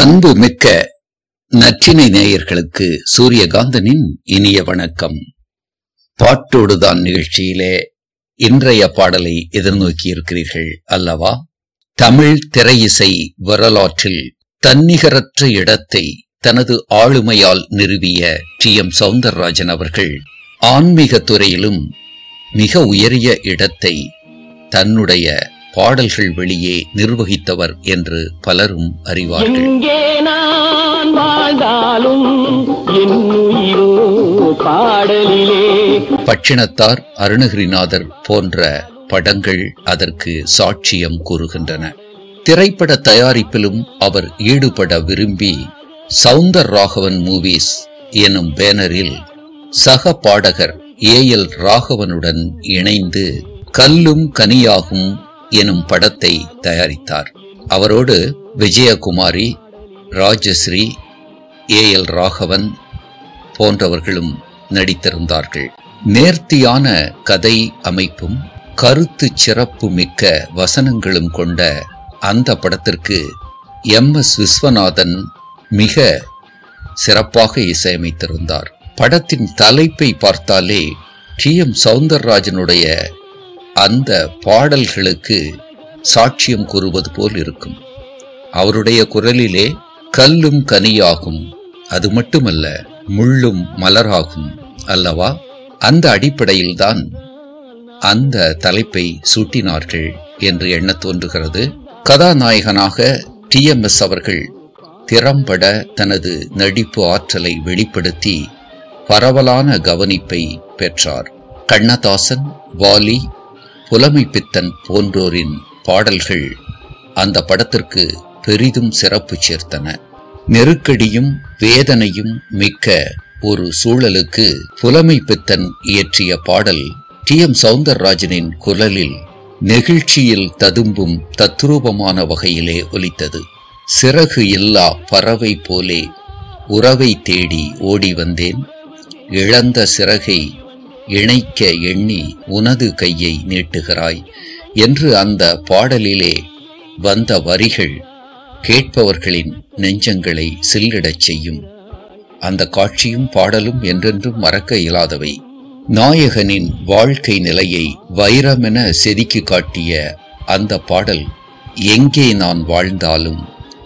அன்பு மிக்க நற்றினை நேயர்களுக்கு சூரியகாந்தனின் இனிய வணக்கம். பாட்டோடுதான் நிகழ்ச்சியிலே இன்றைய பாடலை எதிர்நோக்கி இருக்கிறீர்கள் அல்லவா? தமிழ் திரையிசை வரலாற்றில் தன்னிகரற்ற இடத்தை தனது ஆளுமையால் நிறுவிய டி. எம். சவுந்தரராஜன் அவர்கள் ஆன்மீக துறையிலும் மிக உயரிய இடத்தை தன்னுடைய பாடல்கள் வெளியே நிர்வகித்தவர் என்று பலரும் அறிவார்கள். பட்சிணத்தார் அருணகிரிநாதர் போன்ற படங்கள் அதற்கு சாட்சியம் கூறுகின்றன. திரைப்பட தயாரிப்பிலும் அவர் ஈடுபட விரும்பி சவுந்தர் ராகவன் மூவிஸ் எனும் பேனரில் சக பாடகர் ஏ எல் ராகவனுடன் இணைந்து கல்லும் கனியாகும் எனும் படத்தை தயாரித்தார். அவரோடு விஜயகுமாரி ராஜஸ்ரீ ஏ எல் ராகவன் போன்றவர்களும் நடித்திருந்தார்கள். நேர்த்தியான கதை அமைப்பும் கருத்து சிறப்பு மிக்க வசனங்களும் கொண்ட அந்த படத்திற்கு எம். எஸ். விஸ்வநாதன் மிக சிறப்பாக இசையமைத்திருந்தார். படத்தின் தலைப்பை பார்த்தாலே டி. எம். சவுந்தரராஜனுடைய அந்த பாடல்களுக்கு சாட்சியம் கூறுவது போல் இருக்கும். அவருடைய குரலிலே கல்லும் கனியாகும். அது மட்டுமல்ல முள்ளும் மலராகும் அல்லவா? அந்த அடிப்படையில்தான் அந்த தலைப்பை சூட்டினார்கள் என்று எண்ண தோன்றுகிறது. கதாநாயகனாக டி. எம். எஸ். அவர்கள் திறம்பட தனது நடிப்பு ஆற்றலை வெளிப்படுத்தி பரவலான கவனிப்பை பெற்றார். கண்ணதாசன் வாலி புலமை பித்தன் போன்றோரின் பாடல்கள் அந்த படத்திற்கு பெரிதும் சிறப்பு சேர்த்தன. நெருக்கடியும் வேதனையும் மிக்க ஒரு சூழலுக்கு புலமை பித்தன் இயற்றிய பாடல் டி. எம். சவுந்தரராஜனின் குரலில் நெகிழ்ச்சியில் ததும்பும் தத்ரூபமான வகையிலே ஒலித்தது. சிறகு இல்லா பறவை போலே உறவை தேடி ஓடி வந்தேன். இழந்த சிறகை இணைக்க எண்ணி உனது கையை நீட்டுகிறாய். என்று அந்த பாடலிலே வந்த வரிகள் கேட்பவர்களின் நெஞ்சங்களை சில்லிடச் செய்யும். அந்த காட்சியும் பாடலும் என்றென்றும் மறக்க இயலாதவை. நாயகனின் வாழ்க்கை நிலையை வைரமென செதுக்கி காட்டிய அந்த பாடல் எங்கே நான் வாழ்ந்தாலும்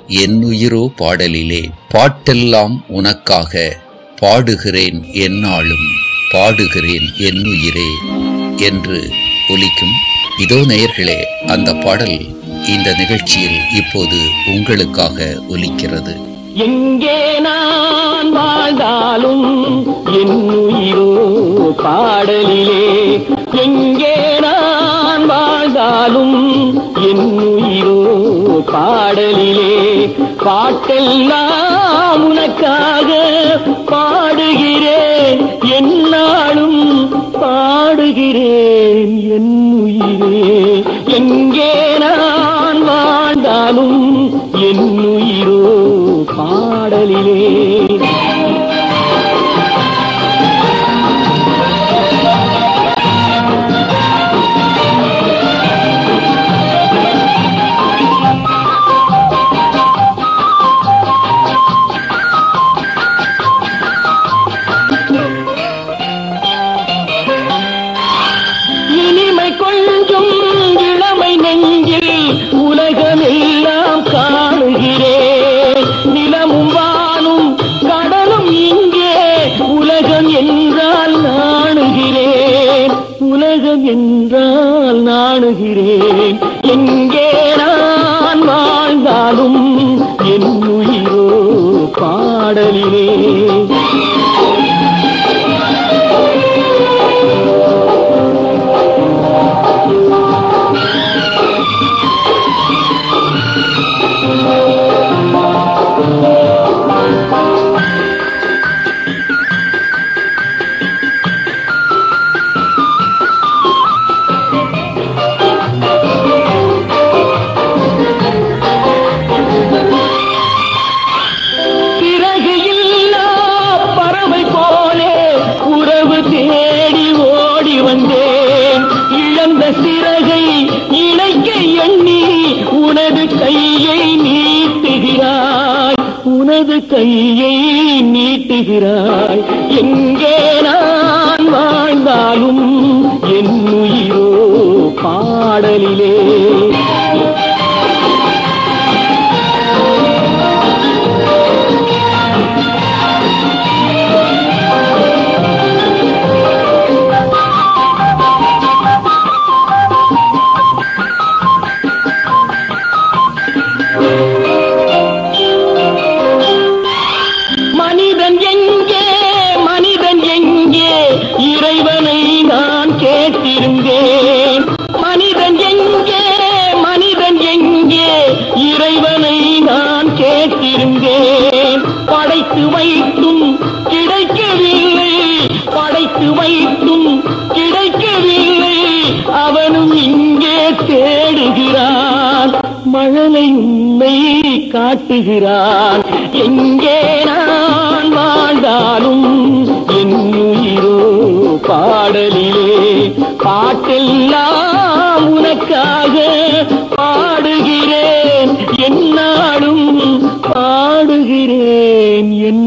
என்னுயிரோ பாடலிலே பாட்டெல்லாம் உனக்காக பாடுகிறேன் என்னாலும். பாடுகிறேன் என்னுயிரே என்று ஒலிக்கும். இதோ நேயர்களே அந்த பாடல் இந்த நிகழ்ச்சியில் இப்போது உங்களுக்காக ஒலிக்கிறது. எங்கே நான் வாழ்ந்தாலும் என் உயிரோ பாடலிலே. எங்கே நான் வாழ்ந்தாலும் என் உயிரோ பாடலிலே. பாட்டெல்லாம் உனக்காக பா உலகம் என்றால் நாணுகிறேன். எங்கே நான் வாழ்ந்தாலும் என் உயிரோ பாடலிலே உனது கையை நீட்டுகிறாய் உனது கையை நீட்டுகிறாய். எங்கே நான் வாழ்ந்தாலும் படைத்து வைத்தும் கிடைக்கவில்லை. படைத்து வைத்தும் கிடைக்கவில்லை. அவனும் இங்கே தேடுகிறான். மழலை உண்மை காட்டுகிறான். எங்கே நான் வாழ்ந்தாலும் என் உயிரோ பாடலிலே பாட்டெல்லாம் உனக்காக பாடுகிறேன். என்னாலும் பாடுகிறேன். என்